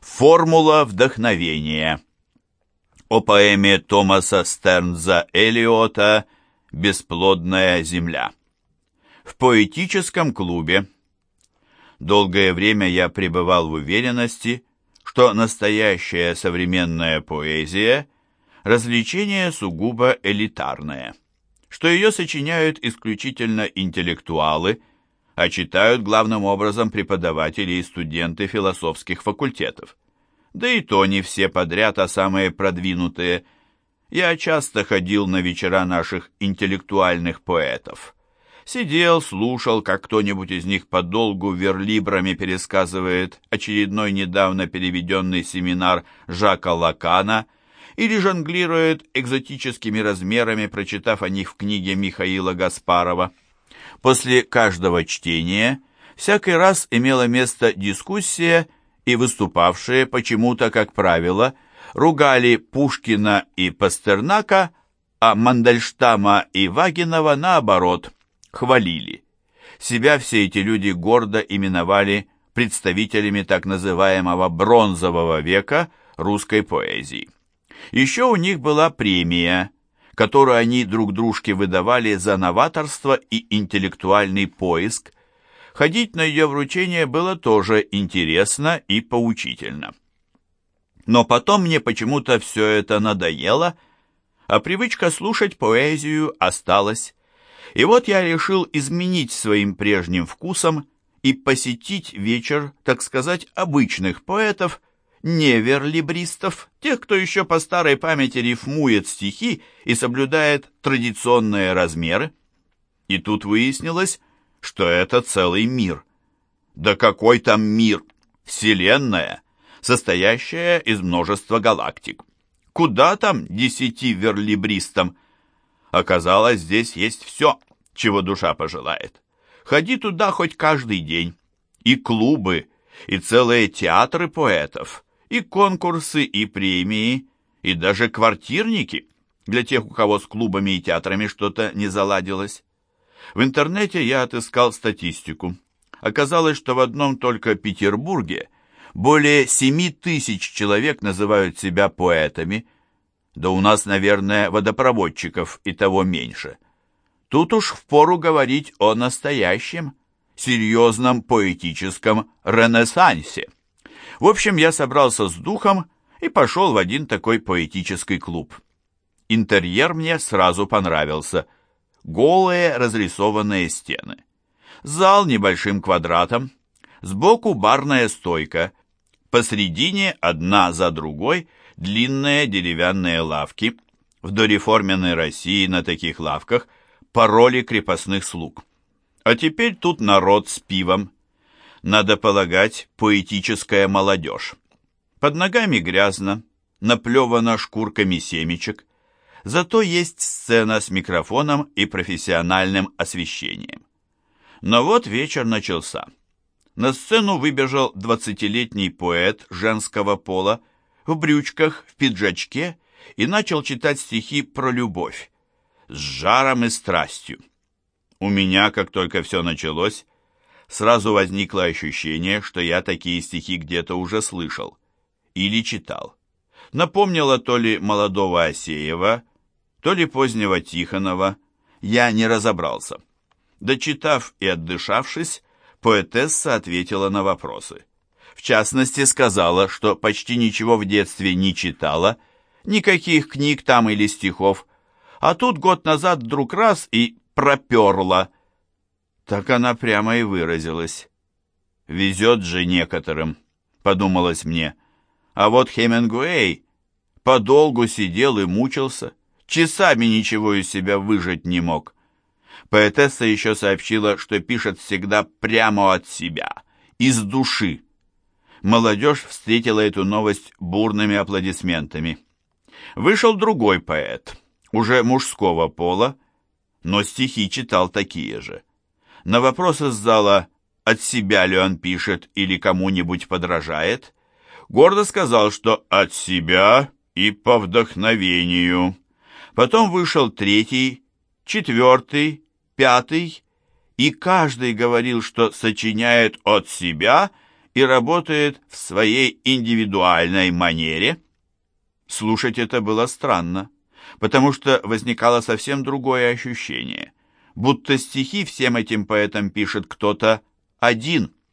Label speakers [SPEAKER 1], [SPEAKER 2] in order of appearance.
[SPEAKER 1] Формула вдохновения. О поэме Томаса Стернза Элиота «Бесплодная земля». В поэтическом клубе. Долгое время я пребывал в уверенности, что настоящая современная поэзия – развлечение сугубо элитарное, что ее сочиняют исключительно интеллектуалы, а читают главным образом преподаватели и студенты философских факультетов. Да и то не все подряд, а самые продвинутые. Я часто ходил на вечера наших интеллектуальных поэтов. Сидел, слушал, как кто-нибудь из них подолгу верлибрами пересказывает очередной недавно переведенный семинар Жака Лакана или жонглирует экзотическими размерами, прочитав о них в книге Михаила Гаспарова. После каждого чтения всякий раз имела место дискуссия, и выступавшие почему-то, как правило, ругали Пушкина и Пастернака, а Мандельштама и Вагинова, наоборот, хвалили. Себя все эти люди гордо именовали представителями так называемого «бронзового века» русской поэзии. Еще у них была премия, которую они друг дружке выдавали за новаторство и интеллектуальный поиск. Ходить на ее вручение было тоже интересно и поучительно. Но потом мне почему-то все это надоело, а привычка слушать поэзию осталась. И вот я решил изменить своим прежним вкусом и посетить вечер, так сказать, обычных поэтов, не верлибристов, тех, кто еще по старой памяти рифмует стихи и соблюдает традиционные размеры. И тут выяснилось, что это целый мир. Да какой там мир? Вселенная, состоящая из множества галактик. Куда там десяти верлибристам? Оказалось, здесь есть все, чего душа пожелает. Ходи туда хоть каждый день. И клубы, и целые театры поэтов, и конкурсы, и премии, и даже квартирники для тех, у кого с клубами и театрами что-то не заладилось. В интернете я отыскал статистику. Оказалось, что в одном только Петербурге более семи тысяч человек называют себя поэтами. Да у нас, наверное, водопроводчиков и того меньше. Тут уж впору говорить о настоящем, серьезном поэтическом ренессансе. В общем, я собрался с духом и пошел в один такой поэтический клуб. Интерьер мне сразу понравился. Голые разрисованные стены. Зал небольшим квадратом. Сбоку барная стойка. Посредине одна за другой длинные деревянные лавки. В дореформенной России на таких лавках пароли крепостных слуг. А теперь тут народ с пивом, надо полагать, поэтическая молодежь. Под ногами грязно, наплевано шкурками семечек, зато есть сцена с микрофоном и профессиональным освещением. Но вот вечер начался. На сцену выбежал двадцатилетний поэт женского пола в брючках, в пиджачке и начал читать стихи про любовь, с жаром и страстью. У меня, как только все началось, сразу возникло ощущение, что я такие стихи где-то уже слышал или читал. Напомнило то ли молодого Осеева, то ли позднего Тихонова, я не разобрался. Дочитав и отдышавшись, поэтесса ответила на вопросы. В частности, сказала, что почти ничего в детстве не читала, никаких книг там или стихов, а тут год назад вдруг раз и проперла – так она прямо и выразилась. «Везет же некоторым», — подумалось мне. А вот Хемингуэй подолгу сидел и мучился, часами ничего из себя выжать не мог. Поэтесса еще сообщила, что пишет всегда прямо от себя, из души. Молодежь встретила эту новость бурными аплодисментами. Вышел другой поэт, уже мужского пола, но стихи читал такие же. На вопрос из зала, от себя ли он пишет или кому-нибудь подражает, гордо сказал, что от себя и по вдохновению. Потом вышел третий, четвертый, пятый, и каждый говорил, что сочиняет от себя и работает в своей индивидуальной манере? Слушать это было странно, потому что возникало совсем другое ощущение, будто стихи всем этим поэтам пишет кто-то один.